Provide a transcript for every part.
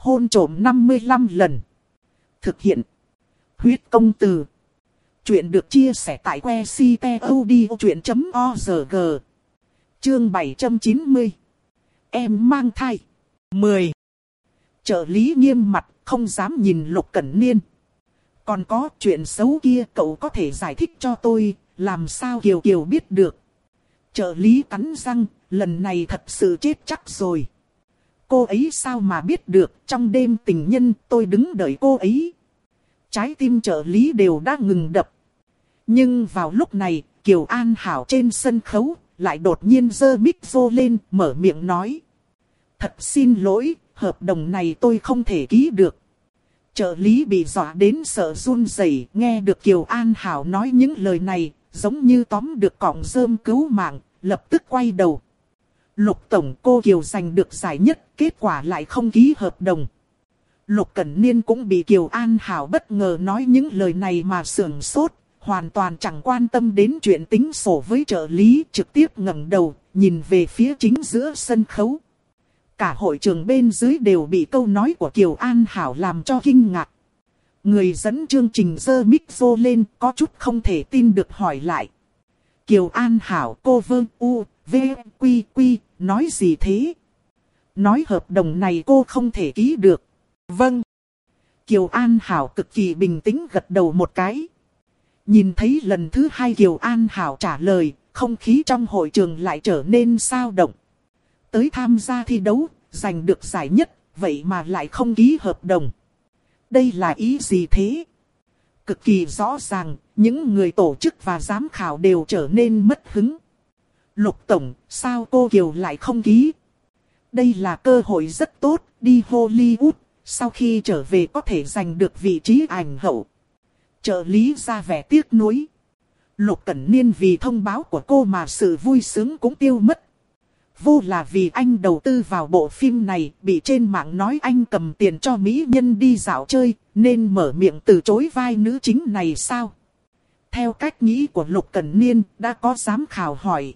Hôn trộm 55 lần. Thực hiện. Huyết công từ. Chuyện được chia sẻ tại que ctod.org. Chương 790. Em mang thai. 10. Trợ lý nghiêm mặt, không dám nhìn Lục Cẩn Niên. Còn có chuyện xấu kia cậu có thể giải thích cho tôi, làm sao Kiều Kiều biết được. Trợ lý cắn răng, lần này thật sự chết chắc rồi. Cô ấy sao mà biết được, trong đêm tình nhân tôi đứng đợi cô ấy. Trái tim trợ lý đều đã ngừng đập. Nhưng vào lúc này, Kiều An Hảo trên sân khấu, lại đột nhiên giơ mic vô lên, mở miệng nói. Thật xin lỗi, hợp đồng này tôi không thể ký được. Trợ lý bị dọa đến sợ run rẩy, nghe được Kiều An Hảo nói những lời này, giống như tóm được cọng rơm cứu mạng, lập tức quay đầu. Lục Tổng cô Kiều giành được giải nhất, kết quả lại không ký hợp đồng. Lục Cẩn Niên cũng bị Kiều An Hảo bất ngờ nói những lời này mà sưởng sốt, hoàn toàn chẳng quan tâm đến chuyện tính sổ với trợ lý, trực tiếp ngẩng đầu, nhìn về phía chính giữa sân khấu. Cả hội trường bên dưới đều bị câu nói của Kiều An Hảo làm cho kinh ngạc. Người dẫn chương trình dơ mic vô lên, có chút không thể tin được hỏi lại. Kiều An Hảo cô vương u, v, quy quy, nói gì thế? Nói hợp đồng này cô không thể ký được. Vâng. Kiều An Hảo cực kỳ bình tĩnh gật đầu một cái. Nhìn thấy lần thứ hai Kiều An Hảo trả lời, không khí trong hội trường lại trở nên sao động. Tới tham gia thi đấu, giành được giải nhất, vậy mà lại không ký hợp đồng. Đây là ý gì thế? Cực kỳ rõ ràng, những người tổ chức và giám khảo đều trở nên mất hứng. Lục Tổng, sao cô Kiều lại không ký? Đây là cơ hội rất tốt, đi Hollywood, sau khi trở về có thể giành được vị trí ảnh hậu. Trợ lý ra vẻ tiếc nuối. Lục Cẩn Niên vì thông báo của cô mà sự vui sướng cũng tiêu mất. Vô là vì anh đầu tư vào bộ phim này, bị trên mạng nói anh cầm tiền cho mỹ nhân đi dạo chơi, nên mở miệng từ chối vai nữ chính này sao? Theo cách nghĩ của Lục Cẩn Niên, đã có giám khảo hỏi.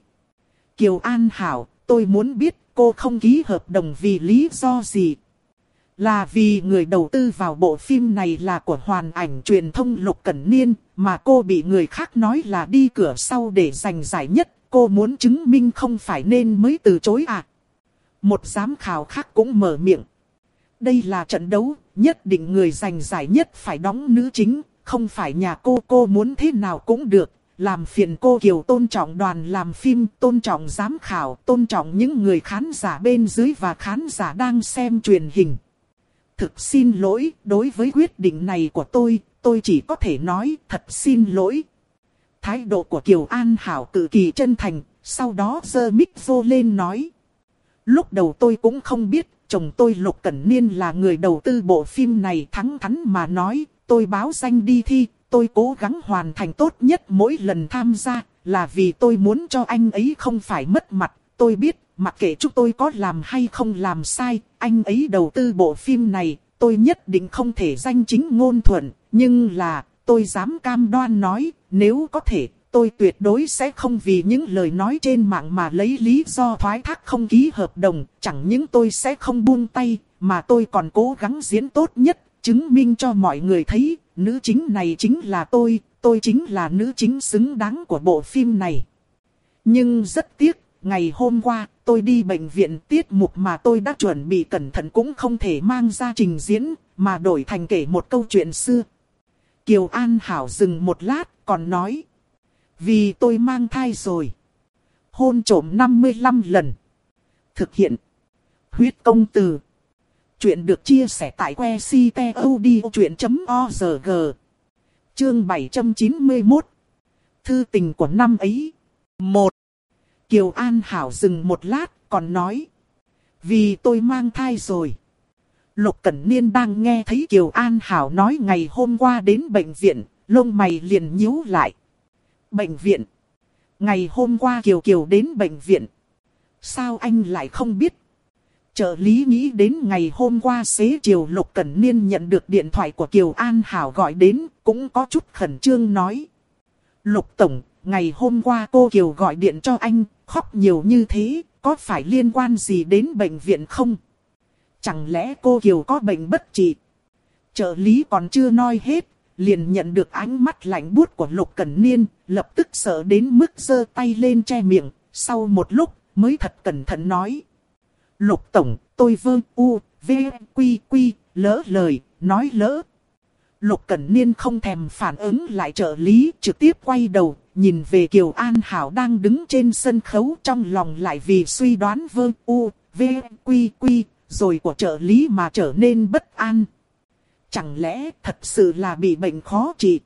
Kiều An Hảo, tôi muốn biết cô không ký hợp đồng vì lý do gì? Là vì người đầu tư vào bộ phim này là của hoàn ảnh truyền thông Lục Cẩn Niên, mà cô bị người khác nói là đi cửa sau để giành giải nhất, cô muốn chứng minh không phải nên mới từ chối à. Một giám khảo khác cũng mở miệng. Đây là trận đấu, nhất định người giành giải nhất phải đóng nữ chính, không phải nhà cô cô muốn thế nào cũng được. Làm phiền cô Kiều tôn trọng đoàn làm phim, tôn trọng giám khảo, tôn trọng những người khán giả bên dưới và khán giả đang xem truyền hình. Thực xin lỗi, đối với quyết định này của tôi, tôi chỉ có thể nói thật xin lỗi. Thái độ của Kiều An Hảo cực kỳ chân thành, sau đó giơ mic vô lên nói. Lúc đầu tôi cũng không biết, chồng tôi Lục Cẩn Niên là người đầu tư bộ phim này thắng thắn mà nói, tôi báo danh đi thi, tôi cố gắng hoàn thành tốt nhất mỗi lần tham gia, là vì tôi muốn cho anh ấy không phải mất mặt, tôi biết, mặc kệ chúng tôi có làm hay không làm sai, anh ấy đầu tư bộ phim này, tôi nhất định không thể danh chính ngôn thuận, nhưng là, tôi dám cam đoan nói, nếu có thể, tôi tuyệt đối sẽ không vì những lời nói trên mạng mà lấy lý do thoái thác không ký hợp đồng, chẳng những tôi sẽ không buông tay, mà tôi còn cố gắng diễn tốt nhất, chứng minh cho mọi người thấy, nữ chính này chính là tôi, tôi chính là nữ chính xứng đáng của bộ phim này. Nhưng rất tiếc, ngày hôm qua, tôi đi bệnh viện tiết mục mà tôi đã chuẩn bị cẩn thận cũng không thể mang ra trình diễn, mà đổi thành kể một câu chuyện xưa. Kiều An Hảo dừng một lát, còn nói. Vì tôi mang thai rồi. Hôn trổm 55 lần. Thực hiện. Huyết công từ. Chuyện được chia sẻ tại que ctod.org. Chương 791. Thư tình của năm ấy. 1. Kiều An Hảo dừng một lát, còn nói. Vì tôi mang thai rồi. Lục Cẩn Niên đang nghe thấy Kiều An Hảo nói ngày hôm qua đến bệnh viện, lông mày liền nhíu lại. Bệnh viện. Ngày hôm qua Kiều Kiều đến bệnh viện. Sao anh lại không biết? Trợ lý nghĩ đến ngày hôm qua xế chiều Lục Cẩn Niên nhận được điện thoại của Kiều An Hảo gọi đến, cũng có chút khẩn trương nói. Lục Tổng, ngày hôm qua cô Kiều gọi điện cho anh, khóc nhiều như thế, có phải liên quan gì đến bệnh viện không? Chẳng lẽ cô Kiều có bệnh bất trị? Trợ lý còn chưa nói hết, liền nhận được ánh mắt lạnh buốt của Lục Cẩn Niên, lập tức sợ đến mức giơ tay lên che miệng, sau một lúc mới thật cẩn thận nói. Lục Tổng, tôi vơ u, v, quy quy, lỡ lời, nói lỡ. Lục Cẩn Niên không thèm phản ứng lại trợ lý, trực tiếp quay đầu, nhìn về Kiều An Hảo đang đứng trên sân khấu trong lòng lại vì suy đoán vơ u, v, quy quy, rồi của trợ lý mà trở nên bất an. Chẳng lẽ thật sự là bị bệnh khó trị?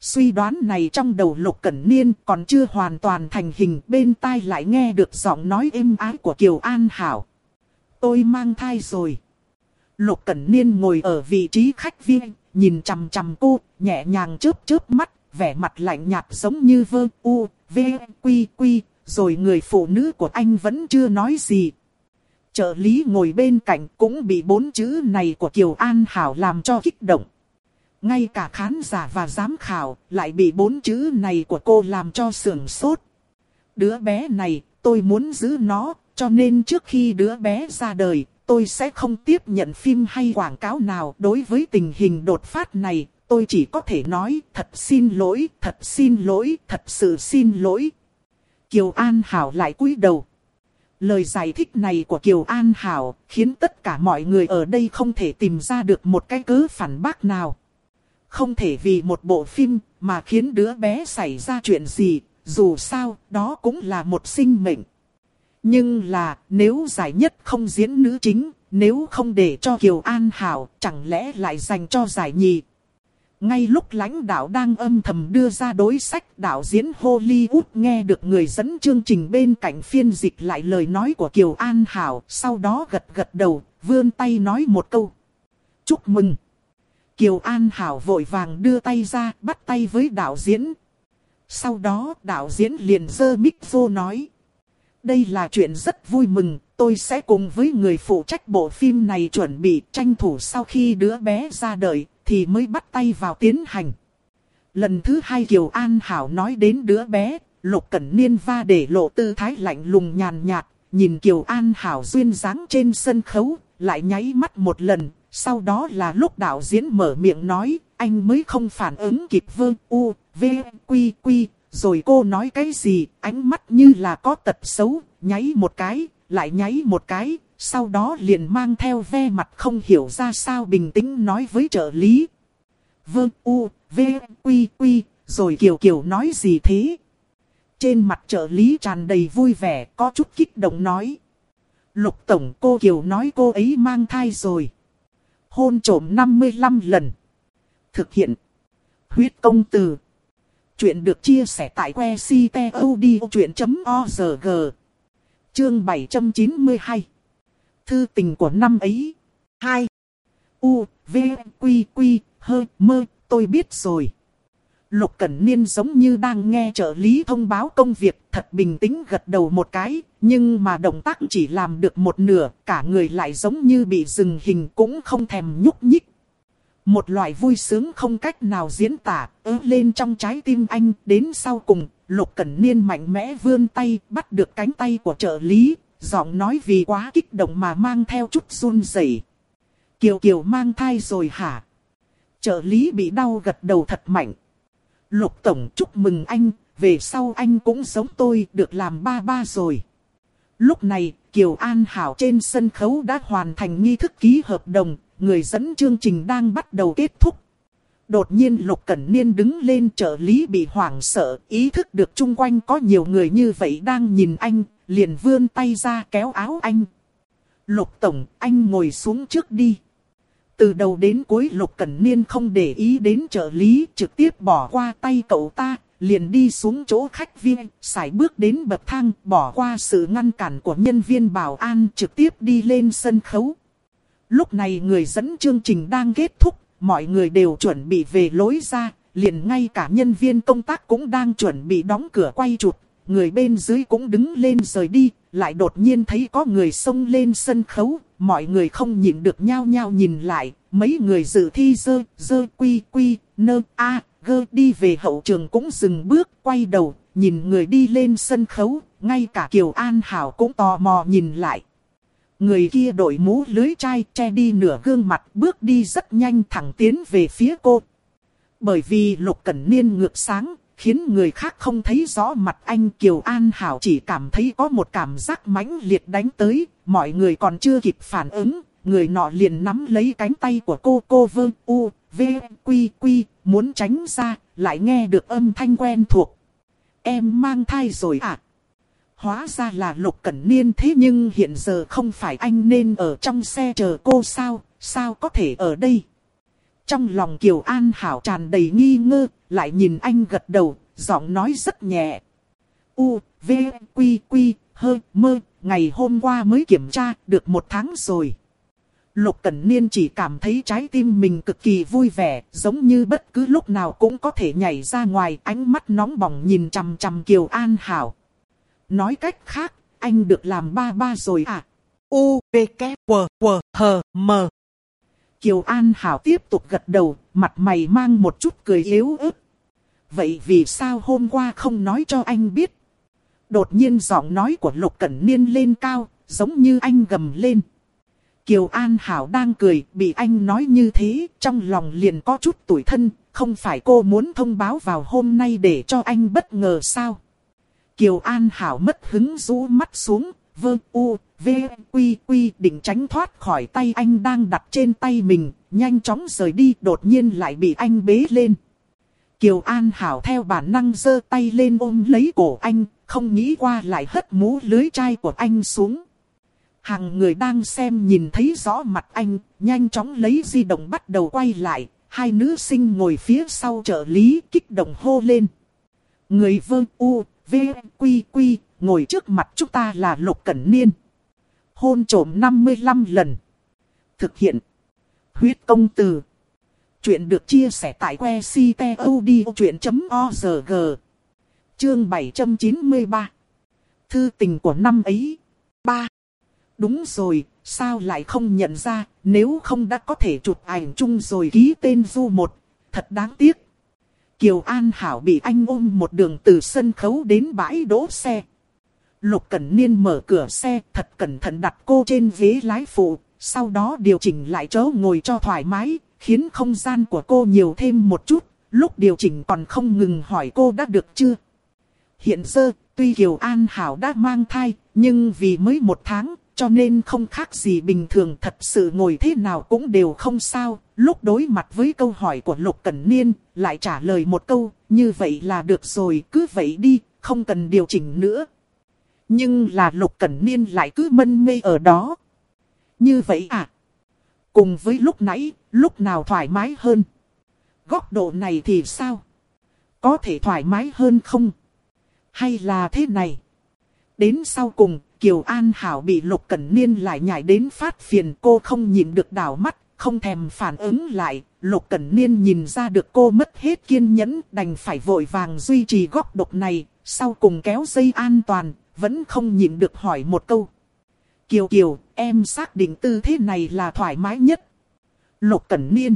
Suy đoán này trong đầu Lục Cẩn Niên còn chưa hoàn toàn thành hình bên tai lại nghe được giọng nói êm ái của Kiều An Hảo. Tôi mang thai rồi. Lục Cẩn Niên ngồi ở vị trí khách viên, nhìn chằm chằm cô, nhẹ nhàng chớp chớp mắt, vẻ mặt lạnh nhạt giống như vơ u, v, quy quy, rồi người phụ nữ của anh vẫn chưa nói gì. Trợ lý ngồi bên cạnh cũng bị bốn chữ này của Kiều An Hảo làm cho kích động. Ngay cả khán giả và giám khảo lại bị bốn chữ này của cô làm cho sưởng sốt. Đứa bé này, tôi muốn giữ nó, cho nên trước khi đứa bé ra đời, tôi sẽ không tiếp nhận phim hay quảng cáo nào. Đối với tình hình đột phát này, tôi chỉ có thể nói thật xin lỗi, thật xin lỗi, thật sự xin lỗi. Kiều An Hảo lại cúi đầu. Lời giải thích này của Kiều An Hảo khiến tất cả mọi người ở đây không thể tìm ra được một cái cớ phản bác nào. Không thể vì một bộ phim mà khiến đứa bé xảy ra chuyện gì, dù sao đó cũng là một sinh mệnh. Nhưng là nếu giải nhất không diễn nữ chính, nếu không để cho Kiều An Hảo chẳng lẽ lại dành cho giải nhì. Ngay lúc lãnh đạo đang âm thầm đưa ra đối sách đạo diễn Hollywood nghe được người dẫn chương trình bên cạnh phiên dịch lại lời nói của Kiều An Hảo, sau đó gật gật đầu, vươn tay nói một câu. Chúc mừng! Kiều An Hảo vội vàng đưa tay ra, bắt tay với đạo diễn. Sau đó đạo diễn liền dơ mic vô nói. Đây là chuyện rất vui mừng, tôi sẽ cùng với người phụ trách bộ phim này chuẩn bị tranh thủ sau khi đứa bé ra đời, thì mới bắt tay vào tiến hành. Lần thứ hai Kiều An Hảo nói đến đứa bé, Lục Cẩn Niên va để lộ tư thái lạnh lùng nhàn nhạt, nhìn Kiều An Hảo duyên dáng trên sân khấu, lại nháy mắt một lần, sau đó là lúc đạo diễn mở miệng nói, anh mới không phản ứng kịp Vương u, v, quy quy, rồi cô nói cái gì, ánh mắt như là có tật xấu, nháy một cái, lại nháy một cái, sau đó liền mang theo ve mặt không hiểu ra sao bình tĩnh nói với trợ lý. vương u, v, quy quy, rồi Kiều Kiều nói gì thế? Trên mặt trợ lý tràn đầy vui vẻ, có chút kích động nói. Lục Tổng cô Kiều nói cô ấy mang thai rồi. Hôn trổm 55 lần. Thực hiện. Huyết công từ. Chuyện được chia sẻ tại que ctod.org. Chương 792 thư tình của năm ấy. 2. U, V, Quy, Quy, Hơ, Mơ, tôi biết rồi. Lục Cẩn Niên giống như đang nghe trợ lý thông báo công việc thật bình tĩnh gật đầu một cái, nhưng mà động tác chỉ làm được một nửa, cả người lại giống như bị dừng hình cũng không thèm nhúc nhích. Một loại vui sướng không cách nào diễn tả, ớ lên trong trái tim anh, đến sau cùng, Lục Cẩn Niên mạnh mẽ vươn tay, bắt được cánh tay của trợ lý, giọng nói vì quá kích động mà mang theo chút run rẩy. Kiều Kiều mang thai rồi hả? Trợ lý bị đau gật đầu thật mạnh. Lục Tổng chúc mừng anh, về sau anh cũng giống tôi được làm ba ba rồi. Lúc này, Kiều An Hảo trên sân khấu đã hoàn thành nghi thức ký hợp đồng, người dẫn chương trình đang bắt đầu kết thúc. Đột nhiên Lục Cẩn Niên đứng lên trợ lý bị hoảng sợ, ý thức được chung quanh có nhiều người như vậy đang nhìn anh, liền vươn tay ra kéo áo anh. Lục Tổng, anh ngồi xuống trước đi. Từ đầu đến cuối Lục Cẩn Niên không để ý đến trợ lý, trực tiếp bỏ qua tay cậu ta, liền đi xuống chỗ khách viên, xài bước đến bậc thang, bỏ qua sự ngăn cản của nhân viên bảo an, trực tiếp đi lên sân khấu. Lúc này người dẫn chương trình đang kết thúc, mọi người đều chuẩn bị về lối ra, liền ngay cả nhân viên công tác cũng đang chuẩn bị đóng cửa quay chụp, người bên dưới cũng đứng lên rời đi, lại đột nhiên thấy có người xông lên sân khấu, mọi người không nhìn được nhao nhao nhìn lại, mấy người dự thi dơ, dơ quy quy, nơ, a, gơ đi về hậu trường cũng dừng bước, quay đầu, nhìn người đi lên sân khấu, ngay cả Kiều An Hảo cũng tò mò nhìn lại. Người kia đội mũ lưới chai che đi nửa gương mặt bước đi rất nhanh thẳng tiến về phía cô. Bởi vì Lục Cẩn Niên ngược sáng, khiến người khác không thấy rõ mặt anh Kiều An Hảo chỉ cảm thấy có một cảm giác mãnh liệt đánh tới, mọi người còn chưa kịp phản ứng, người nọ liền nắm lấy cánh tay của cô cô vương u, v, quy quy, muốn tránh ra, lại nghe được âm thanh quen thuộc. Em mang thai rồi à? Hóa ra là Lục Cẩn Niên thế nhưng hiện giờ không phải anh nên ở trong xe chờ cô sao, sao có thể ở đây? Trong lòng Kiều An Hảo tràn đầy nghi ngơ, lại nhìn anh gật đầu, giọng nói rất nhẹ. U, V, Quy, Quy, Hơ, Mơ, ngày hôm qua mới kiểm tra, được một tháng rồi. Lục Cẩn Niên chỉ cảm thấy trái tim mình cực kỳ vui vẻ, giống như bất cứ lúc nào cũng có thể nhảy ra ngoài, ánh mắt nóng bỏng nhìn chằm chằm Kiều An Hảo. Nói cách khác, anh được làm ba ba rồi à? U, V, K, W, W, H, M. Kiều An Hảo tiếp tục gật đầu, mặt mày mang một chút cười yếu ớt. Vậy vì sao hôm qua không nói cho anh biết? Đột nhiên giọng nói của Lục Cẩn Niên lên cao, giống như anh gầm lên. Kiều An Hảo đang cười, bị anh nói như thế, trong lòng liền có chút tủi thân, không phải cô muốn thông báo vào hôm nay để cho anh bất ngờ sao? Kiều An Hảo mất hứng rũ mắt xuống, vơ u, v, quy quy định tránh thoát khỏi tay anh đang đặt trên tay mình, nhanh chóng rời đi đột nhiên lại bị anh bế lên. Kiều An Hảo theo bản năng giơ tay lên ôm lấy cổ anh, không nghĩ qua lại hất mũ lưới chai của anh xuống. Hàng người đang xem nhìn thấy rõ mặt anh, nhanh chóng lấy di động bắt đầu quay lại, hai nữ sinh ngồi phía sau trợ lý kích động hô lên. Người vơ u, v, quy quy, ngồi trước mặt chúng ta là Lục Cẩn Niên. Hôn trổm 55 lần. Thực hiện. Huyết công từ. Chuyện được chia sẻ tại que ctod.org. Chương 793. Thư tình của năm ấy. 3. Đúng rồi, sao lại không nhận ra, nếu không đã có thể chụp ảnh chung rồi ký tên du một. Thật đáng tiếc. Kiều An Hảo bị anh ôm một đường từ sân khấu đến bãi đỗ xe. Lục Cẩn Niên mở cửa xe thật cẩn thận đặt cô trên ghế lái phụ, sau đó điều chỉnh lại chỗ ngồi cho thoải mái, khiến không gian của cô nhiều thêm một chút, lúc điều chỉnh còn không ngừng hỏi cô đã được chưa. Hiện giờ, tuy Kiều An Hảo đã mang thai, nhưng vì mới một tháng, cho nên không khác gì bình thường thật sự ngồi thế nào cũng đều không sao. Lúc đối mặt với câu hỏi của Lục Cẩn Niên, lại trả lời một câu, như vậy là được rồi, cứ vậy đi, không cần điều chỉnh nữa. Nhưng là Lục Cẩn Niên lại cứ mân mê ở đó. Như vậy à? Cùng với lúc nãy, lúc nào thoải mái hơn? Góc độ này thì sao? Có thể thoải mái hơn không? Hay là thế này? Đến sau cùng, Kiều An Hảo bị Lục Cẩn Niên lại nhảy đến phát phiền cô không nhìn được đảo mắt, không thèm phản ứng lại. Lục Cẩn Niên nhìn ra được cô mất hết kiên nhẫn đành phải vội vàng duy trì góc độc này, sau cùng kéo dây an toàn, vẫn không nhịn được hỏi một câu. Kiều Kiều, em xác định tư thế này là thoải mái nhất. Lục Cẩn Niên.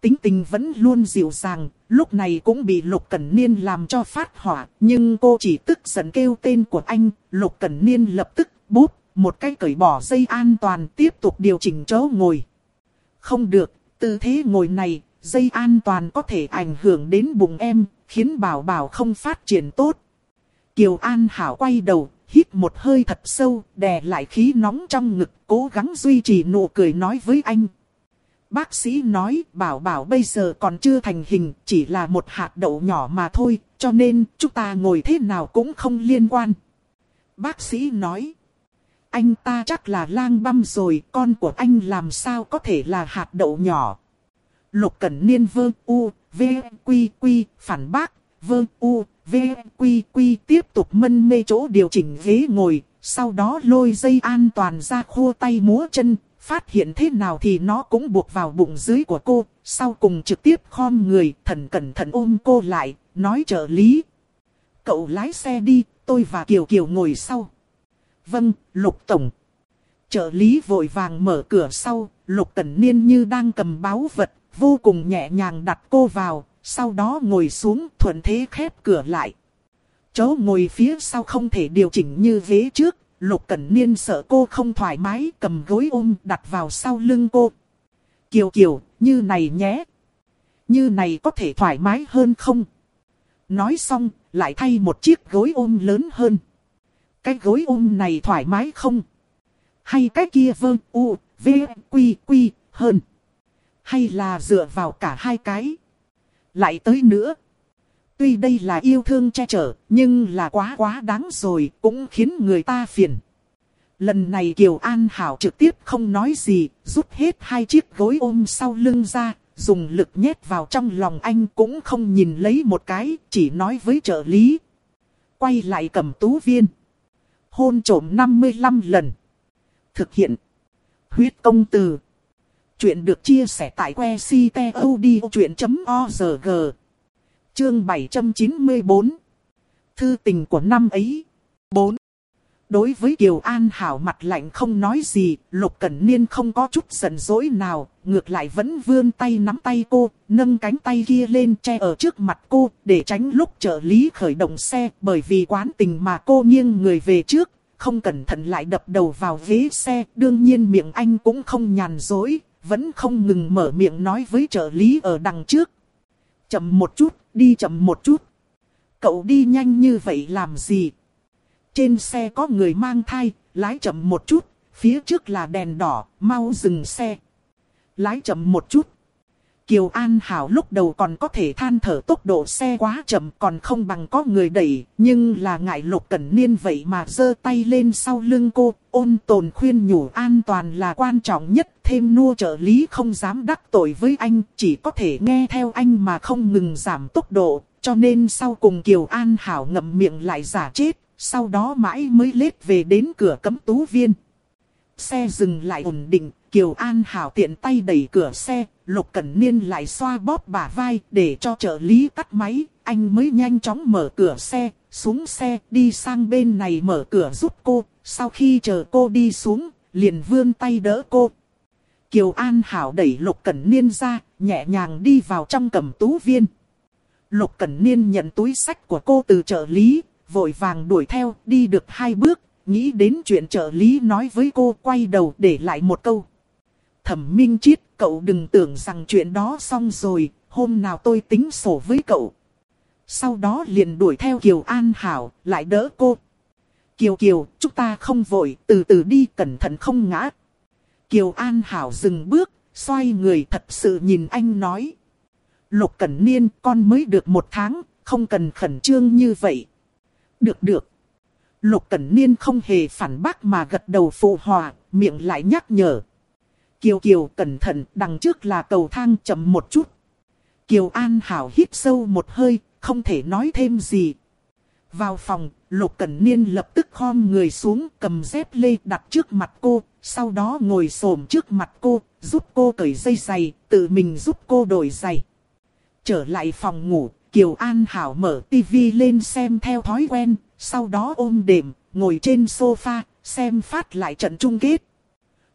Tính tình vẫn luôn dịu dàng, lúc này cũng bị Lục Cẩn Niên làm cho phát hỏa. Nhưng cô chỉ tức giận kêu tên của anh, Lục Cẩn Niên lập tức bút, một cái cởi bỏ dây an toàn tiếp tục điều chỉnh chỗ ngồi. Không được, tư thế ngồi này, dây an toàn có thể ảnh hưởng đến bụng em, khiến bảo bảo không phát triển tốt. Kiều An Hảo quay đầu, hít một hơi thật sâu, đè lại khí nóng trong ngực, cố gắng duy trì nụ cười nói với anh. Bác sĩ nói bảo bảo bây giờ còn chưa thành hình, chỉ là một hạt đậu nhỏ mà thôi, cho nên chúng ta ngồi thế nào cũng không liên quan. Bác sĩ nói, anh ta chắc là lang băm rồi, con của anh làm sao có thể là hạt đậu nhỏ. Lục Cẩn Niên vơ u, v, quy quy, phản bác, vơ u, v, quy quy tiếp tục mân mê chỗ điều chỉnh ghế ngồi, sau đó lôi dây an toàn ra khô tay múa chân, phát hiện thế nào thì nó cũng buộc vào bụng dưới của cô, sau cùng trực tiếp khom người, thần cẩn thận ôm cô lại, nói trợ lý. Cậu lái xe đi, tôi và Kiều Kiều ngồi sau. Vâng, Lục Tổng. Trợ lý vội vàng mở cửa sau, Lục Cẩn Niên như đang cầm báu vật, vô cùng nhẹ nhàng đặt cô vào, sau đó ngồi xuống thuận thế khép cửa lại. Chỗ ngồi phía sau không thể điều chỉnh như ghế trước, Lục Cẩn Niên sợ cô không thoải mái cầm gối ôm đặt vào sau lưng cô. Kiều Kiều, như này nhé. Như này có thể thoải mái hơn không? Nói xong, lại thay một chiếc gối ôm lớn hơn. Cái gối ôm này thoải mái không? Hay cái kia vơ u, v, quy, quy, hơn? Hay là dựa vào cả hai cái? Lại tới nữa. Tuy đây là yêu thương che chở, nhưng là quá quá đáng rồi, cũng khiến người ta phiền. Lần này Kiều An Hảo trực tiếp không nói gì, rút hết hai chiếc gối ôm sau lưng ra, dùng lực nhét vào trong lòng anh cũng không nhìn lấy một cái, chỉ nói với trợ lý. Quay lại cầm tú viên. Hôn trổm 55 lần. Thực hiện. Huyết công từ. Chuyện được chia sẻ tại que ctod.org. Chương 794. Thư tình của năm ấy. 4. Đối với Kiều An Hảo mặt lạnh không nói gì, Lục Cẩn Niên không có chút giận dỗi nào, ngược lại vẫn vươn tay nắm tay cô, nâng cánh tay kia lên che ở trước mặt cô, để tránh lúc trợ lý khởi động xe, bởi vì quán tình mà cô nghiêng người về trước, không cẩn thận lại đập đầu vào ghế xe, đương nhiên miệng anh cũng không nhàn dối, vẫn không ngừng mở miệng nói với trợ lý ở đằng trước. Chậm một chút, đi chậm một chút. Cậu đi nhanh như vậy làm gì? Trên xe có người mang thai, lái chậm một chút, phía trước là đèn đỏ, mau dừng xe. Lái chậm một chút. Kiều An Hảo lúc đầu còn có thể than thở tốc độ xe quá chậm còn không bằng có người đẩy, nhưng là ngại lục cẩn niên vậy mà giơ tay lên sau lưng cô, ôn tồn khuyên nhủ an toàn là quan trọng nhất, thêm nua trợ lý không dám đắc tội với anh, chỉ có thể nghe theo anh mà không ngừng giảm tốc độ, cho nên sau cùng Kiều An Hảo ngậm miệng lại giả chết, sau đó mãi mới lết về đến cửa cấm tú viên. Xe dừng lại ổn định, Kiều An Hảo tiện tay đẩy cửa xe, Lục Cẩn Niên lại xoa bóp bả vai để cho trợ lý tắt máy, anh mới nhanh chóng mở cửa xe, xuống xe, đi sang bên này mở cửa giúp cô, sau khi chờ cô đi xuống, liền vươn tay đỡ cô. Kiều An Hảo đẩy Lục Cẩn Niên ra, nhẹ nhàng đi vào trong cầm tú viên. Lục Cẩn Niên nhận túi sách của cô từ trợ lý, vội vàng đuổi theo, đi được hai bước, nghĩ đến chuyện trợ lý nói với cô quay đầu để lại một câu. Thẩm Minh Chiết, cậu đừng tưởng rằng chuyện đó xong rồi, hôm nào tôi tính sổ với cậu. Sau đó liền đuổi theo Kiều An Hảo, lại đỡ cô. Kiều Kiều, chúng ta không vội, từ từ đi, cẩn thận không ngã. Kiều An Hảo dừng bước, xoay người thật sự nhìn anh nói. Lục Cẩn Niên, con mới được một tháng, không cần khẩn trương như vậy. Được được. Lục Cẩn Niên không hề phản bác mà gật đầu phụ hòa, miệng lại nhắc nhở. Kiều Kiều cẩn thận, đằng trước là cầu thang chậm một chút. Kiều An Hảo hít sâu một hơi, không thể nói thêm gì. Vào phòng, Lục Cẩn Niên lập tức khom người xuống cầm dép lê đặt trước mặt cô, sau đó ngồi xổm trước mặt cô, giúp cô cởi dây giày, tự mình giúp cô đổi giày. Trở lại phòng ngủ, Kiều An Hảo mở tivi lên xem theo thói quen, sau đó ôm đệm, ngồi trên sofa, xem phát lại trận chung kết.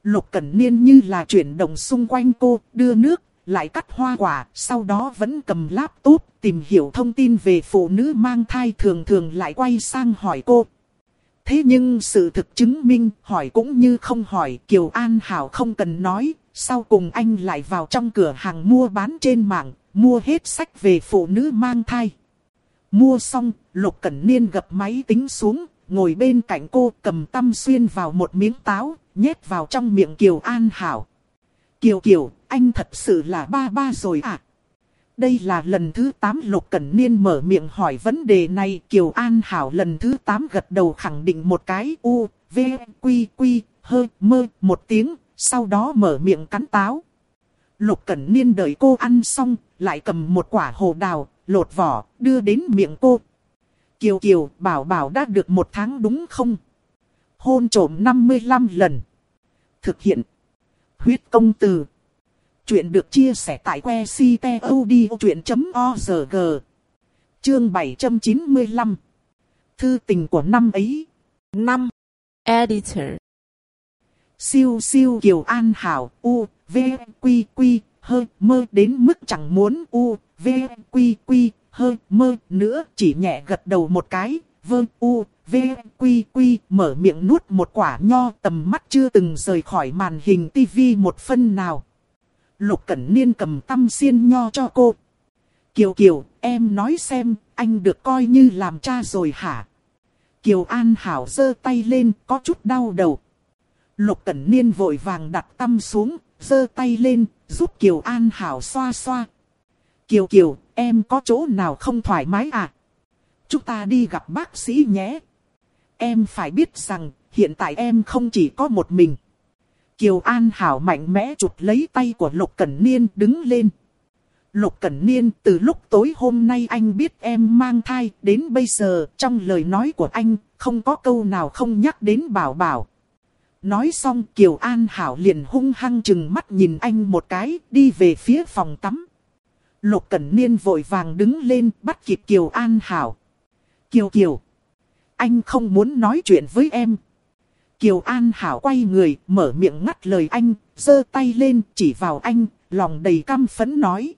Lục Cẩn Niên như là chuyển động xung quanh cô, đưa nước, lại cắt hoa quả, sau đó vẫn cầm laptop tìm hiểu thông tin về phụ nữ mang thai thường thường lại quay sang hỏi cô. Thế nhưng sự thực chứng minh hỏi cũng như không hỏi Kiều An Hảo không cần nói, sau cùng anh lại vào trong cửa hàng mua bán trên mạng, mua hết sách về phụ nữ mang thai. Mua xong, Lục Cẩn Niên gập máy tính xuống, ngồi bên cạnh cô cầm tăm xuyên vào một miếng táo, nhét vào trong miệng Kiều An Hảo. Kiều Kiều, anh thật sự là ba ba rồi à? Đây là lần thứ 8 Lục Cẩn Niên mở miệng hỏi vấn đề này. Kiều An Hảo lần thứ 8 gật đầu khẳng định một cái U, V, Quy, Quy, hơi, mơ, một tiếng, sau đó mở miệng cắn táo. Lục Cẩn Niên đợi cô ăn xong, lại cầm một quả hồ đào, lột vỏ, đưa đến miệng cô. Kiều Kiều, bảo bảo đã được một tháng đúng không? Hôn trổm 55 lần. Thực hiện. Huyết công từ. Chuyện được chia sẻ tại que ctod.org. Chương 795. Thư tình của năm ấy. Năm. Editor. Siêu siêu Kiều An Hảo, U, V, Quy, Quy, Hơ, Mơ đến mức chẳng muốn U, V, Quy, Quy, Hơ, Mơ nữa, chỉ nhẹ gật đầu một cái, vơ u, v, quy quy, mở miệng nuốt một quả nho tầm mắt chưa từng rời khỏi màn hình tivi một phân nào. Lục Cẩn Niên cầm tăm xiên nho cho cô. Kiều Kiều, em nói xem, anh được coi như làm cha rồi hả? Kiều An Hảo giơ tay lên, có chút đau đầu. Lục Cẩn Niên vội vàng đặt tăm xuống, giơ tay lên, giúp Kiều An Hảo xoa xoa. Kiều Kiều, em có chỗ nào không thoải mái à? Chúng ta đi gặp bác sĩ nhé. Em phải biết rằng, hiện tại em không chỉ có một mình. Kiều An Hảo mạnh mẽ chụp lấy tay của Lục Cẩn Niên đứng lên. Lục Cẩn Niên từ lúc tối hôm nay anh biết em mang thai đến bây giờ trong lời nói của anh không có câu nào không nhắc đến bảo bảo. Nói xong Kiều An Hảo liền hung hăng chừng mắt nhìn anh một cái đi về phía phòng tắm. Lục Cẩn Niên vội vàng đứng lên bắt kịp Kiều An Hảo. Kiều Kiều. Anh không muốn nói chuyện với em. Kiều An Hảo quay người mở miệng ngắt lời anh, giơ tay lên chỉ vào anh, lòng đầy căm phẫn nói.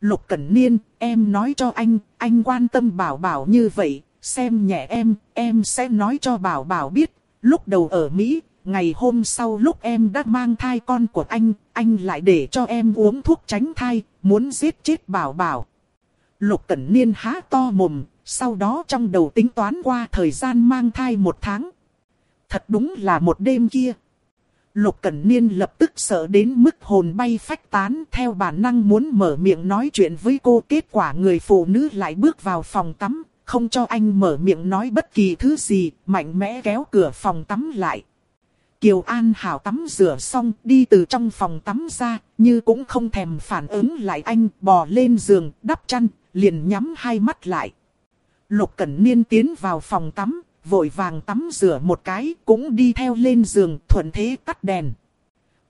Lục Cẩn Niên, em nói cho anh, anh quan tâm bảo bảo như vậy, xem nhẹ em, em sẽ nói cho bảo bảo biết. Lúc đầu ở Mỹ, ngày hôm sau lúc em đã mang thai con của anh, anh lại để cho em uống thuốc tránh thai, muốn giết chết bảo bảo. Lục Cẩn Niên há to mồm, sau đó trong đầu tính toán qua thời gian mang thai một tháng. Thật đúng là một đêm kia. Lục Cẩn Niên lập tức sợ đến mức hồn bay phách tán theo bản năng muốn mở miệng nói chuyện với cô. Kết quả người phụ nữ lại bước vào phòng tắm, không cho anh mở miệng nói bất kỳ thứ gì, mạnh mẽ kéo cửa phòng tắm lại. Kiều An Hảo tắm rửa xong đi từ trong phòng tắm ra, như cũng không thèm phản ứng lại anh, bò lên giường, đắp chăn, liền nhắm hai mắt lại. Lục Cẩn Niên tiến vào phòng tắm, vội vàng tắm rửa một cái, cũng đi theo lên giường, thuận thế tắt đèn.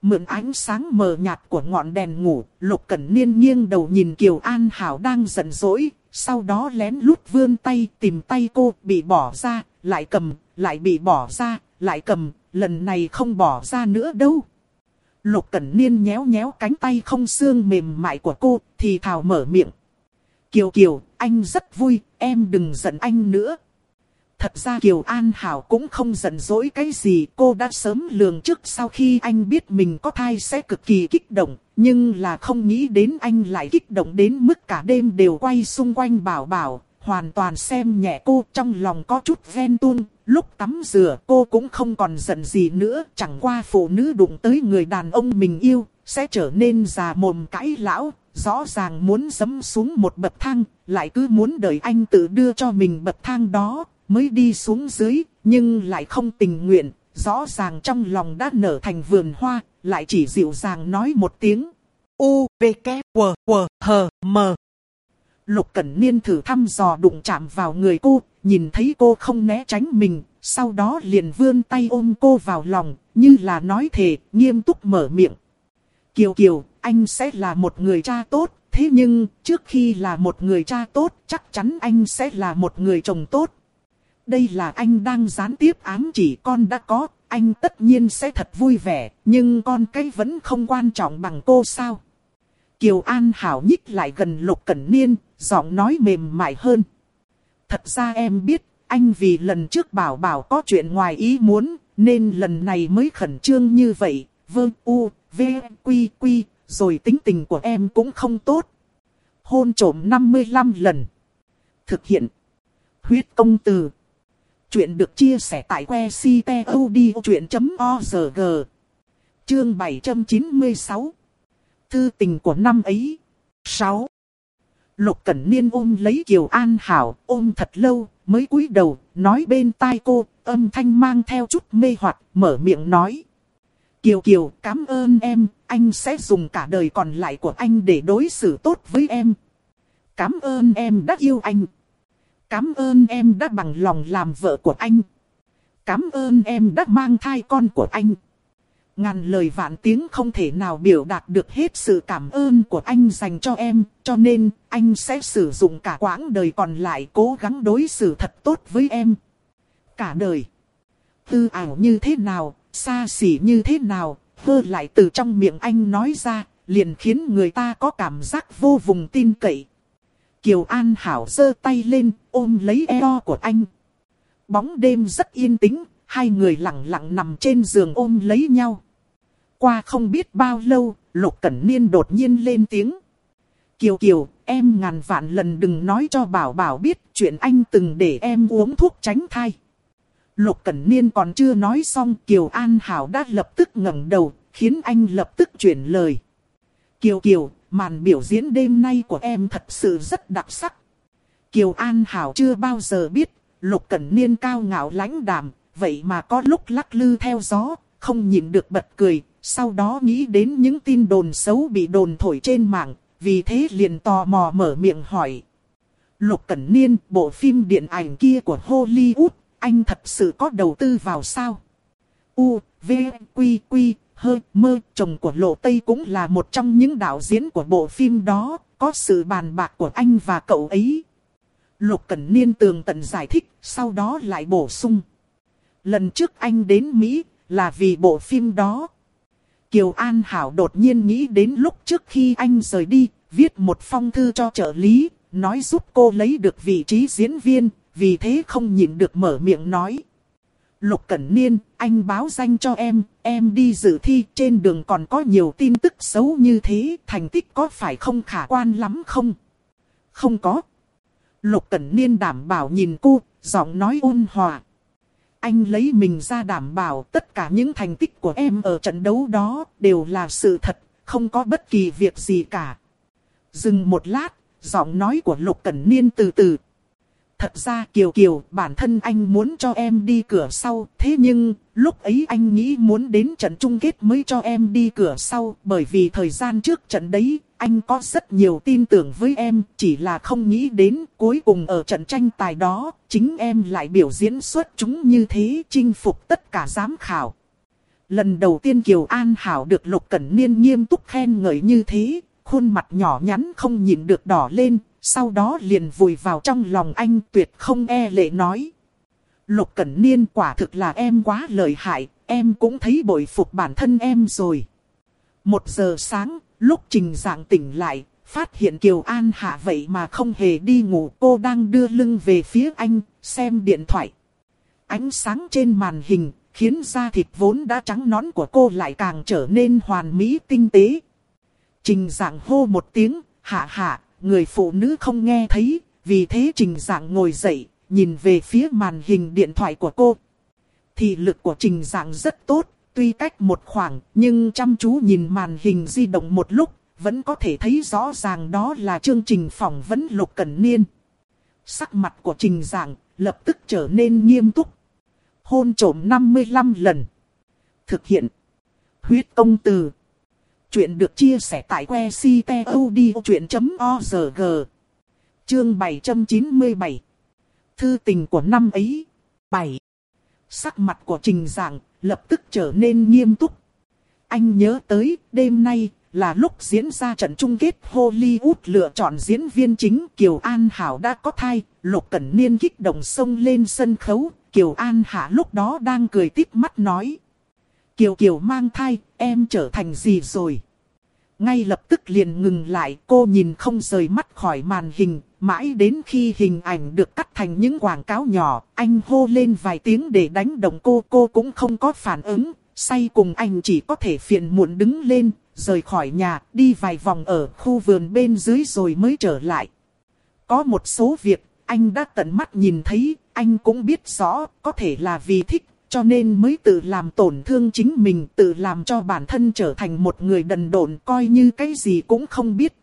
Mượn ánh sáng mờ nhạt của ngọn đèn ngủ, Lục Cẩn Niên nghiêng đầu nhìn Kiều An Hảo đang giận dỗi, sau đó lén lút vươn tay tìm tay cô bị bỏ ra, lại cầm, lại bị bỏ ra, lại cầm, lần này không bỏ ra nữa đâu. Lục Cẩn Niên nhéo nhéo cánh tay không xương mềm mại của cô, thì thào mở miệng. Kiều Kiều, anh rất vui, em đừng giận anh nữa. Thật ra Kiều An Hảo cũng không giận dỗi cái gì, cô đã sớm lường trước sau khi anh biết mình có thai sẽ cực kỳ kích động, nhưng là không nghĩ đến anh lại kích động đến mức cả đêm đều quay xung quanh bảo bảo, hoàn toàn xem nhẹ cô trong lòng có chút ghen tuôn, lúc tắm rửa cô cũng không còn giận gì nữa, chẳng qua phụ nữ đụng tới người đàn ông mình yêu, sẽ trở nên già mồm cãi lão, rõ ràng muốn dấm xuống một bậc thang, lại cứ muốn đợi anh tự đưa cho mình bậc thang đó, mới đi xuống dưới, nhưng lại không tình nguyện, rõ ràng trong lòng đã nở thành vườn hoa, lại chỉ dịu dàng nói một tiếng. U, V, K, W, W, H, M. Lục Cẩn Niên thử thăm dò đụng chạm vào người cô, nhìn thấy cô không né tránh mình, sau đó liền vươn tay ôm cô vào lòng, như là nói thề, nghiêm túc mở miệng. Kiều Kiều, anh sẽ là một người cha tốt, thế nhưng, trước khi là một người cha tốt, chắc chắn anh sẽ là một người chồng tốt. Đây là anh đang gián tiếp ám chỉ con đã có, anh tất nhiên sẽ thật vui vẻ, nhưng con cái vẫn không quan trọng bằng cô sao. Kiều An Hảo nhích lại gần Lục Cẩn Niên, giọng nói mềm mại hơn. Thật ra em biết, anh vì lần trước bảo bảo có chuyện ngoài ý muốn, nên lần này mới khẩn trương như vậy. Vương U, V, Quy, Quy, rồi tính tình của em cũng không tốt. Hôn trổm 55 lần. Thực hiện. Huyết công từ. Chuyện được chia sẻ tại que ctod.org. Chương 796. Thư tình của năm ấy. 6. Lục Cẩn Niên ôm lấy Kiều An Hảo, ôm thật lâu, mới cúi đầu, nói bên tai cô, âm thanh mang theo chút mê hoặc, mở miệng nói. Kiều Kiều, cảm ơn em, anh sẽ dùng cả đời còn lại của anh để đối xử tốt với em. Cảm ơn em đã yêu anh. Cảm ơn em đã bằng lòng làm vợ của anh. Cảm ơn em đã mang thai con của anh. Ngàn lời vạn tiếng không thể nào biểu đạt được hết sự cảm ơn của anh dành cho em, cho nên anh sẽ sử dụng cả quãng đời còn lại cố gắng đối xử thật tốt với em. Cả đời. Tư ảo như thế nào, xa xỉ như thế nào, vơ lại từ trong miệng anh nói ra, liền khiến người ta có cảm giác vô vùng tin cậy. Kiều An Hảo giơ tay lên, ôm lấy eo của anh. Bóng đêm rất yên tĩnh, hai người lặng lặng nằm trên giường ôm lấy nhau. Qua không biết bao lâu, Lục Cẩn Niên đột nhiên lên tiếng. Kiều Kiều, em ngàn vạn lần đừng nói cho Bảo Bảo biết chuyện anh từng để em uống thuốc tránh thai. Lục Cẩn Niên còn chưa nói xong Kiều An Hảo đã lập tức ngẩng đầu, khiến anh lập tức chuyển lời. Kiều Kiều, màn biểu diễn đêm nay của em thật sự rất đặc sắc. Kiều An Hảo chưa bao giờ biết, Lục Cẩn Niên cao ngạo lãnh đạm, vậy mà có lúc lắc lư theo gió, không nhìn được bật cười, sau đó nghĩ đến những tin đồn xấu bị đồn thổi trên mạng, vì thế liền tò mò mở miệng hỏi. Lục Cẩn Niên, bộ phim điện ảnh kia của Hollywood, anh thật sự có đầu tư vào sao? U, V, Quy, Quy, Hơ, Mơ, chồng của Lộ Tây cũng là một trong những đạo diễn của bộ phim đó, có sự bàn bạc của anh và cậu ấy. Lục Cẩn Niên tường tận giải thích, sau đó lại bổ sung. Lần trước anh đến Mỹ, là vì bộ phim đó. Kiều An Hảo đột nhiên nghĩ đến lúc trước khi anh rời đi, viết một phong thư cho trợ lý, nói giúp cô lấy được vị trí diễn viên, vì thế không nhịn được mở miệng nói. Lục Cẩn Niên, anh báo danh cho em, em đi dự thi trên đường còn có nhiều tin tức xấu như thế, thành tích có phải không khả quan lắm không? Không có. Lục Cẩn Niên đảm bảo nhìn cô, giọng nói ôn hòa. Anh lấy mình ra đảm bảo tất cả những thành tích của em ở trận đấu đó đều là sự thật, không có bất kỳ việc gì cả. Dừng một lát, giọng nói của Lục Cẩn Niên từ từ. Thật ra Kiều Kiều, bản thân anh muốn cho em đi cửa sau, thế nhưng, lúc ấy anh nghĩ muốn đến trận chung kết mới cho em đi cửa sau, bởi vì thời gian trước trận đấy, anh có rất nhiều tin tưởng với em, chỉ là không nghĩ đến cuối cùng ở trận tranh tài đó, chính em lại biểu diễn xuất chúng như thế, chinh phục tất cả giám khảo. Lần đầu tiên Kiều An Hảo được Lục Cẩn Niên nghiêm túc khen ngợi như thế, khuôn mặt nhỏ nhắn không nhịn được đỏ lên, sau đó liền vùi vào trong lòng anh tuyệt không e lệ nói. Lục Cẩn Niên quả thực là em quá lợi hại, em cũng thấy bội phục bản thân em rồi. Một giờ sáng, lúc trình dạng tỉnh lại, phát hiện Kiều An Hạ vậy mà không hề đi ngủ. Cô đang đưa lưng về phía anh, xem điện thoại. Ánh sáng trên màn hình, khiến da thịt vốn đã trắng nõn của cô lại càng trở nên hoàn mỹ tinh tế. Trình dạng hô một tiếng, hạ hạ, người phụ nữ không nghe thấy, vì thế trình dạng ngồi dậy, nhìn về phía màn hình điện thoại của cô. Thị lực của trình dạng rất tốt, tuy cách một khoảng, nhưng chăm chú nhìn màn hình di động một lúc, vẫn có thể thấy rõ ràng đó là chương trình phỏng vấn Lục Cẩn Niên. Sắc mặt của trình dạng lập tức trở nên nghiêm túc. Hôn trổm 55 lần. Thực hiện. Huyết công từ. Chuyện được chia sẻ tại que ctod.org. Chương 797. Thư tình của năm ấy. 7. Sắc mặt của trình giảng lập tức trở nên nghiêm túc. Anh nhớ tới đêm nay là lúc diễn ra trận chung kết Hollywood lựa chọn diễn viên chính Kiều An Hảo đã có thai, Lục Cẩn Niên kích động sông lên sân khấu, Kiều An Hạ lúc đó đang cười tít mắt nói. Kiều Kiều mang thai, em trở thành gì rồi? Ngay lập tức liền ngừng lại, cô nhìn không rời mắt khỏi màn hình, mãi đến khi hình ảnh được cắt thành những quảng cáo nhỏ, anh hô lên vài tiếng để đánh động cô, cô cũng không có phản ứng, say cùng anh chỉ có thể phiền muộn đứng lên, rời khỏi nhà, đi vài vòng ở khu vườn bên dưới rồi mới trở lại. Có một số việc, anh đã tận mắt nhìn thấy, anh cũng biết rõ, có thể là vì thích, cho nên mới tự làm tổn thương chính mình, tự làm cho bản thân trở thành một người đần độn coi như cái gì cũng không biết.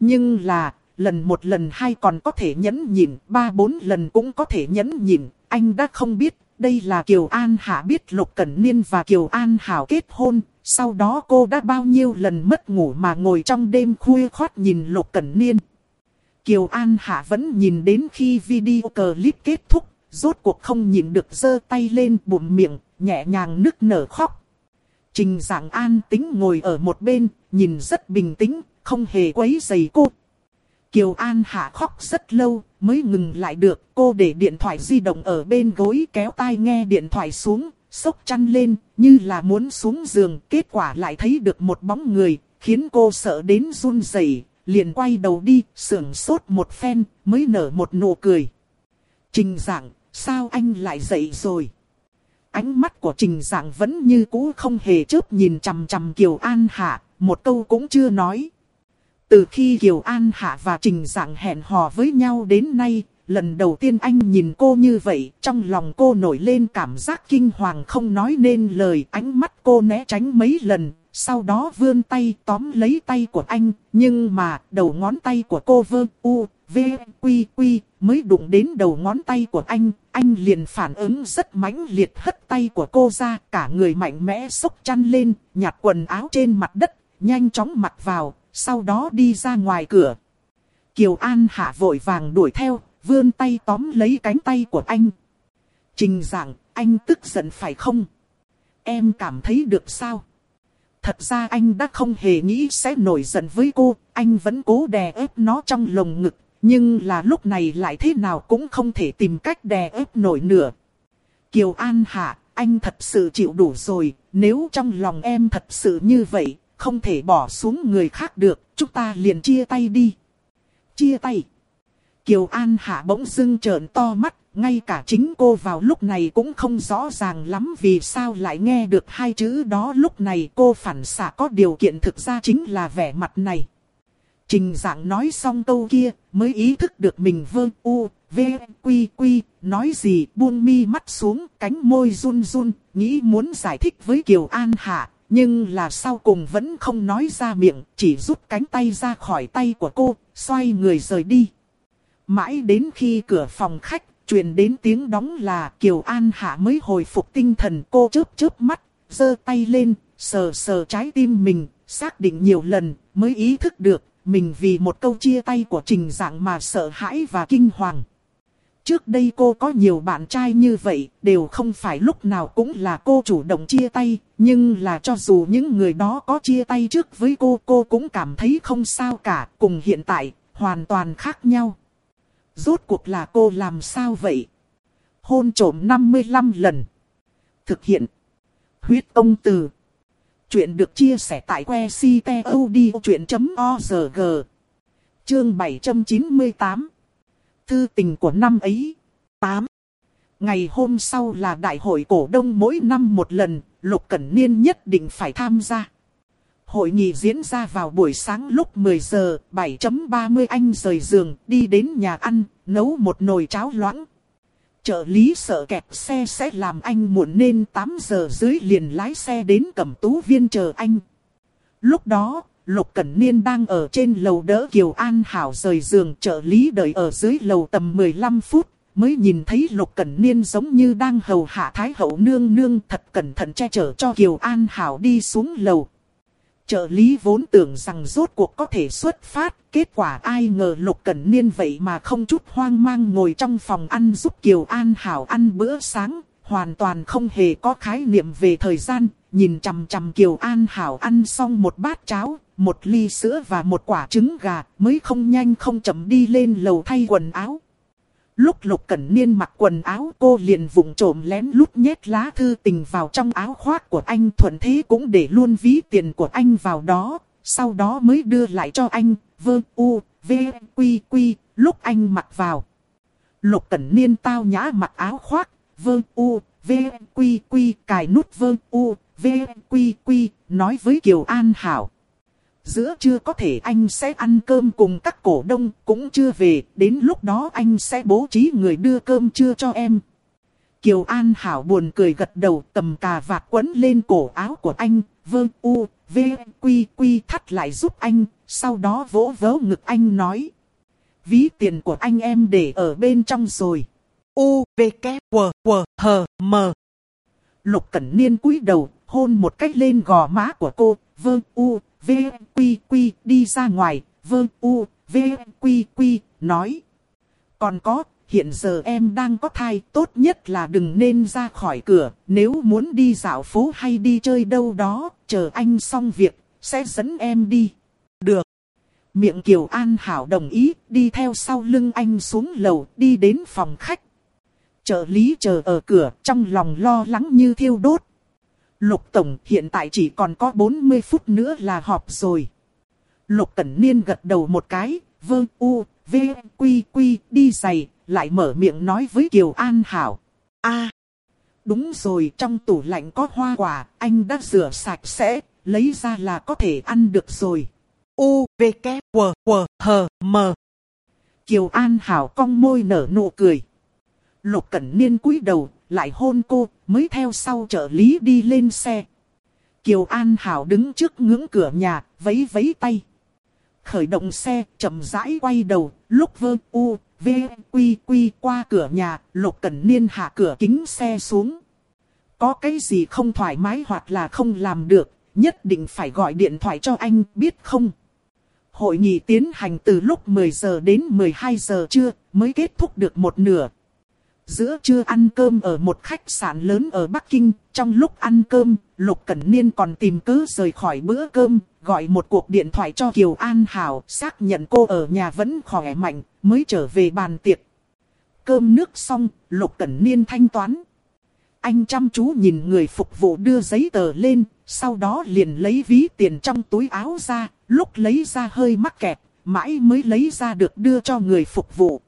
Nhưng là, lần một lần hai còn có thể nhẫn nhịn, ba bốn lần cũng có thể nhẫn nhịn, anh đã không biết, đây là Kiều An Hạ biết Lục Cẩn Niên và Kiều An Hảo kết hôn, sau đó cô đã bao nhiêu lần mất ngủ mà ngồi trong đêm khuya khoát nhìn Lục Cẩn Niên. Kiều An Hạ vẫn nhìn đến khi video clip kết thúc, rốt cuộc không nhịn được giơ tay lên bụm miệng, nhẹ nhàng nức nở khóc. Trình Giảng An tính ngồi ở một bên, nhìn rất bình tĩnh, không hề quấy rầy cô. Kiều An Hạ khóc rất lâu, mới ngừng lại được. Cô để điện thoại di động ở bên gối kéo tai nghe điện thoại xuống, sốc chăn lên, như là muốn xuống giường. Kết quả lại thấy được một bóng người, khiến cô sợ đến run rẩy liền quay đầu đi, sưởng sốt một phen, mới nở một nụ cười. Trình giảng, sao anh lại dậy rồi? Ánh mắt của Trình Giảng vẫn như cũ không hề chớp nhìn chằm chằm Kiều An Hạ, một câu cũng chưa nói. Từ khi Kiều An Hạ và Trình Giảng hẹn hò với nhau đến nay, lần đầu tiên anh nhìn cô như vậy, trong lòng cô nổi lên cảm giác kinh hoàng không nói nên lời, ánh mắt cô né tránh mấy lần, sau đó vươn tay tóm lấy tay của anh, nhưng mà đầu ngón tay của cô vơ u, v, quy quy, mới đụng đến đầu ngón tay của anh, anh liền phản ứng rất mãnh liệt hất tay của cô ra, cả người mạnh mẽ xốc chăn lên, nhặt quần áo trên mặt đất, nhanh chóng mặc vào, sau đó đi ra ngoài cửa. Kiều An Hạ vội vàng đuổi theo, vươn tay tóm lấy cánh tay của anh. Trình giảng, anh tức giận phải không? Em cảm thấy được sao? Thật ra anh đã không hề nghĩ sẽ nổi giận với cô, anh vẫn cố đè ép nó trong lồng ngực, nhưng là lúc này lại thế nào cũng không thể tìm cách đè ép nổi nữa. Kiều An Hạ, anh thật sự chịu đủ rồi, nếu trong lòng em thật sự như vậy, không thể bỏ xuống người khác được, chúng ta liền chia tay đi. Chia tay. Kiều An Hạ bỗng dưng trợn to mắt, ngay cả chính cô vào lúc này cũng không rõ ràng lắm vì sao lại nghe được hai chữ đó lúc này cô phản xạ có điều kiện thực ra chính là vẻ mặt này. Trình dạng nói xong câu kia mới ý thức được mình vơ u, v, quy quy, nói gì buông mi mắt xuống cánh môi run run, nghĩ muốn giải thích với Kiều An Hạ. Nhưng là sau cùng vẫn không nói ra miệng, chỉ rút cánh tay ra khỏi tay của cô, xoay người rời đi. Mãi đến khi cửa phòng khách truyền đến tiếng đóng là Kiều An Hạ mới hồi phục tinh thần cô chớp chớp mắt, giơ tay lên, sờ sờ trái tim mình, xác định nhiều lần mới ý thức được mình vì một câu chia tay của trình dạng mà sợ hãi và kinh hoàng. Trước đây cô có nhiều bạn trai như vậy, đều không phải lúc nào cũng là cô chủ động chia tay, nhưng là cho dù những người đó có chia tay trước với cô, cô cũng cảm thấy không sao cả, cùng hiện tại, hoàn toàn khác nhau. Rốt cuộc là cô làm sao vậy? Hôn trổm 55 lần. Thực hiện. Huyết ông từ. Chuyện được chia sẻ tại que ctod.org. Chương 798. Thư tình của năm ấy. 8. Ngày hôm sau là đại hội cổ đông mỗi năm một lần, Lục Cẩn Niên nhất định phải tham gia. Hội nghị diễn ra vào buổi sáng lúc 10 giờ, 7.30 anh rời giường, đi đến nhà ăn, nấu một nồi cháo loãng. Trợ lý sợ kẹt xe sẽ làm anh muộn nên 8 giờ dưới liền lái xe đến cẩm tú viên chờ anh. Lúc đó, Lục Cẩn Niên đang ở trên lầu đỡ Kiều An Hảo rời giường trợ lý đợi ở dưới lầu tầm 15 phút, mới nhìn thấy Lục Cẩn Niên giống như đang hầu hạ Thái Hậu Nương Nương thật cẩn thận che chở cho Kiều An Hảo đi xuống lầu. Trợ lý vốn tưởng rằng rốt cuộc có thể xuất phát, kết quả ai ngờ Lục Cẩn Niên vậy mà không chút hoang mang ngồi trong phòng ăn giúp Kiều An Hảo ăn bữa sáng, hoàn toàn không hề có khái niệm về thời gian, nhìn chằm chằm Kiều An Hảo ăn xong một bát cháo, một ly sữa và một quả trứng gà, mới không nhanh không chậm đi lên lầu thay quần áo. Lúc Lục Cẩn Niên mặc quần áo cô liền vụng trộm lén lút nhét lá thư tình vào trong áo khoác của anh thuận thế cũng để luôn ví tiền của anh vào đó, sau đó mới đưa lại cho anh, vơ u, v, quy quy, lúc anh mặc vào. Lục Cẩn Niên tao nhã mặc áo khoác, vơ u, v, quy quy, cài nút vơ u, v, quy quy, nói với Kiều An Hảo giữa trưa có thể anh sẽ ăn cơm cùng các cổ đông, cũng chưa về, đến lúc đó anh sẽ bố trí người đưa cơm trưa cho em. Kiều An Hảo buồn cười gật đầu tầm cà vạt quấn lên cổ áo của anh, vơ u, v, quy quy thắt lại giúp anh, sau đó vỗ vớ ngực anh nói. Ví tiền của anh em để ở bên trong rồi. U, V, K, W, W, H, M. Lục Cẩn Niên cúi đầu, hôn một cách lên gò má của cô, vơ u, V, Quy, Quy, đi ra ngoài, Vơ, U, V, Quy, Quy, nói. Còn có, hiện giờ em đang có thai, tốt nhất là đừng nên ra khỏi cửa, nếu muốn đi dạo phố hay đi chơi đâu đó, chờ anh xong việc, sẽ dẫn em đi. Được. Miệng Kiều An Hảo đồng ý, đi theo sau lưng anh xuống lầu, đi đến phòng khách. Trợ lý chờ ở cửa, trong lòng lo lắng như thiêu đốt. Lục Tổng hiện tại chỉ còn có 40 phút nữa là họp rồi. Lục Cẩn Niên gật đầu một cái, vơ u, v, quy quy, đi giày, lại mở miệng nói với Kiều An Hảo. a đúng rồi, trong tủ lạnh có hoa quả, anh đã rửa sạch sẽ, lấy ra là có thể ăn được rồi. U, V, K, W, W, H, M. Kiều An Hảo cong môi nở nụ cười. Lục Cẩn Niên cúi đầu, lại hôn cô, mới theo sau trợ lý đi lên xe. Kiều An Hảo đứng trước ngưỡng cửa nhà, vấy vấy tay. Khởi động xe, chậm rãi quay đầu, lúc vơ u, v, quy quy qua cửa nhà, Lục Cẩn Niên hạ cửa kính xe xuống. Có cái gì không thoải mái hoặc là không làm được, nhất định phải gọi điện thoại cho anh, biết không? Hội nghị tiến hành từ lúc 10 giờ đến 12 giờ trưa, mới kết thúc được một nửa. Giữa trưa ăn cơm ở một khách sạn lớn ở Bắc Kinh, trong lúc ăn cơm, Lục Cẩn Niên còn tìm cớ rời khỏi bữa cơm, gọi một cuộc điện thoại cho Kiều An Hảo, xác nhận cô ở nhà vẫn khỏe mạnh, mới trở về bàn tiệc. Cơm nước xong, Lục Cẩn Niên thanh toán. Anh chăm chú nhìn người phục vụ đưa giấy tờ lên, sau đó liền lấy ví tiền trong túi áo ra, lúc lấy ra hơi mắc kẹt, mãi mới lấy ra được đưa cho người phục vụ.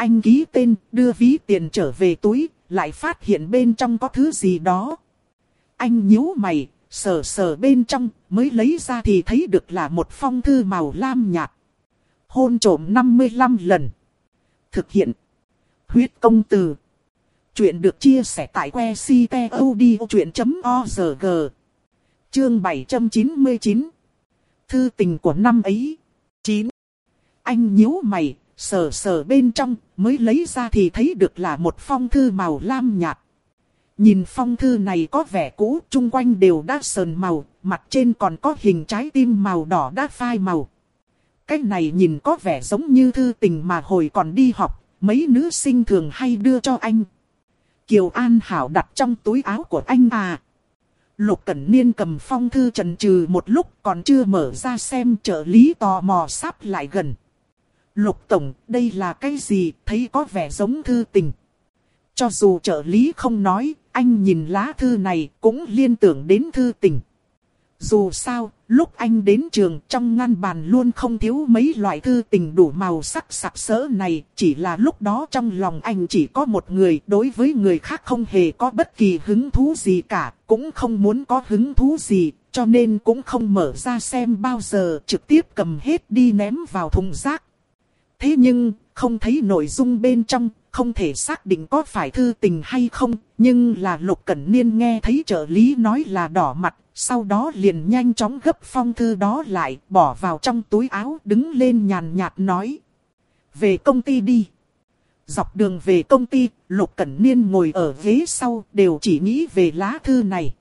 Anh ký tên, đưa ví tiền trở về túi, lại phát hiện bên trong có thứ gì đó. Anh nhíu mày, sờ sờ bên trong, mới lấy ra thì thấy được là một phong thư màu lam nhạt. Hôn trổm 55 lần. Thực hiện. Huyết công từ. Chuyện được chia sẻ tại que ctod.org. Chương 799. Thư tình của năm ấy. 9. Anh nhíu mày, sờ sờ bên trong, mới lấy ra thì thấy được là một phong thư màu lam nhạt. Nhìn phong thư này có vẻ cũ, chung quanh đều đã sờn màu, mặt trên còn có hình trái tim màu đỏ đã phai màu. Cái này nhìn có vẻ giống như thư tình mà hồi còn đi học, mấy nữ sinh thường hay đưa cho anh. Kiều An Hảo đặt trong túi áo của anh à. Lục Cẩn Niên cầm phong thư trần trừ một lúc còn chưa mở ra xem trợ lý tò mò sắp lại gần. Lục Tổng, đây là cái gì, thấy có vẻ giống thư tình. Cho dù trợ lý không nói, anh nhìn lá thư này cũng liên tưởng đến thư tình. Dù sao, lúc anh đến trường trong ngăn bàn luôn không thiếu mấy loại thư tình đủ màu sắc sặc sỡ này, chỉ là lúc đó trong lòng anh chỉ có một người, đối với người khác không hề có bất kỳ hứng thú gì cả, cũng không muốn có hứng thú gì, cho nên cũng không mở ra xem bao giờ, trực tiếp cầm hết đi ném vào thùng rác. Thế nhưng, không thấy nội dung bên trong, không thể xác định có phải thư tình hay không, nhưng là Lục Cẩn Niên nghe thấy trợ lý nói là đỏ mặt, sau đó liền nhanh chóng gấp phong thư đó lại, bỏ vào trong túi áo, đứng lên nhàn nhạt nói. Về công ty đi. Dọc đường về công ty, Lục Cẩn Niên ngồi ở ghế sau, đều chỉ nghĩ về lá thư này.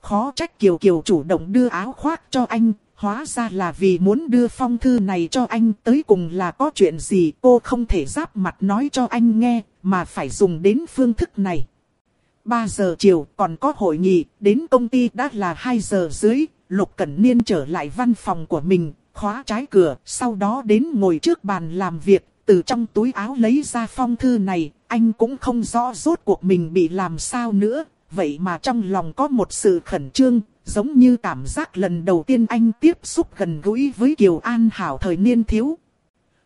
Khó trách Kiều Kiều chủ động đưa áo khoác cho anh, Hóa ra là vì muốn đưa phong thư này cho anh tới cùng là có chuyện gì cô không thể giáp mặt nói cho anh nghe, mà phải dùng đến phương thức này. 3 giờ chiều còn có hội nghị, đến công ty đã là 2 giờ dưới, Lục Cẩn Niên trở lại văn phòng của mình, khóa trái cửa, sau đó đến ngồi trước bàn làm việc, từ trong túi áo lấy ra phong thư này, anh cũng không rõ rốt cuộc mình bị làm sao nữa, vậy mà trong lòng có một sự khẩn trương, giống như cảm giác lần đầu tiên anh tiếp xúc gần gũi với Kiều An Hảo thời niên thiếu.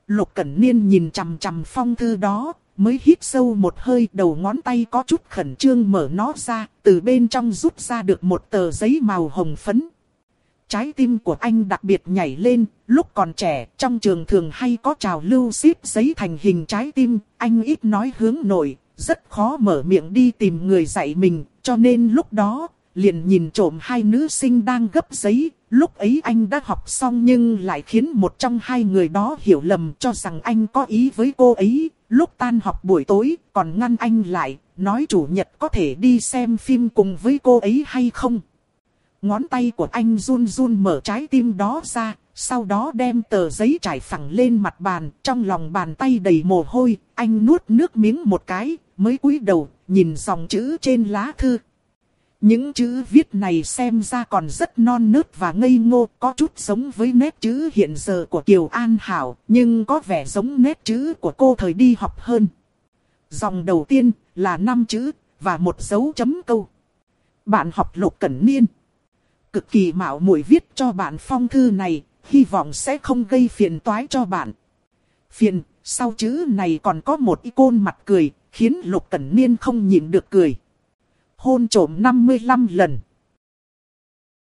Lục Cẩn Niên nhìn chằm chằm phong thư đó, mới hít sâu một hơi đầu ngón tay có chút khẩn trương mở nó ra, từ bên trong rút ra được một tờ giấy màu hồng phấn. Trái tim của anh đặc biệt nhảy lên, lúc còn trẻ, trong trường thường hay có trào lưu xếp giấy thành hình trái tim, anh ít nói hướng nội, rất khó mở miệng đi tìm người dạy mình, cho nên lúc đó, liền nhìn trộm hai nữ sinh đang gấp giấy. Lúc ấy anh đã học xong nhưng lại khiến một trong hai người đó hiểu lầm cho rằng anh có ý với cô ấy. Lúc tan học buổi tối còn ngăn anh lại, nói chủ nhật có thể đi xem phim cùng với cô ấy hay không. Ngón tay của anh run run mở trái tim đó ra, sau đó đem tờ giấy trải phẳng lên mặt bàn, trong lòng bàn tay đầy mồ hôi, anh nuốt nước miếng một cái, mới cúi đầu, nhìn dòng chữ trên lá thư. Những chữ viết này xem ra còn rất non nớt và ngây ngô, có chút giống với nét chữ hiện giờ của Kiều An Hảo, nhưng có vẻ giống nét chữ của cô thời đi học hơn. Dòng đầu tiên là năm chữ và một dấu chấm câu. Bạn học lục cẩn niên. Cực kỳ mạo muội viết cho bạn phong thư này, hy vọng sẽ không gây phiền toái cho bạn. Phiền, Sau chữ này còn có một icon mặt cười, khiến Lục Cẩn Niên không nhịn được cười. Hôn trổm 55 lần.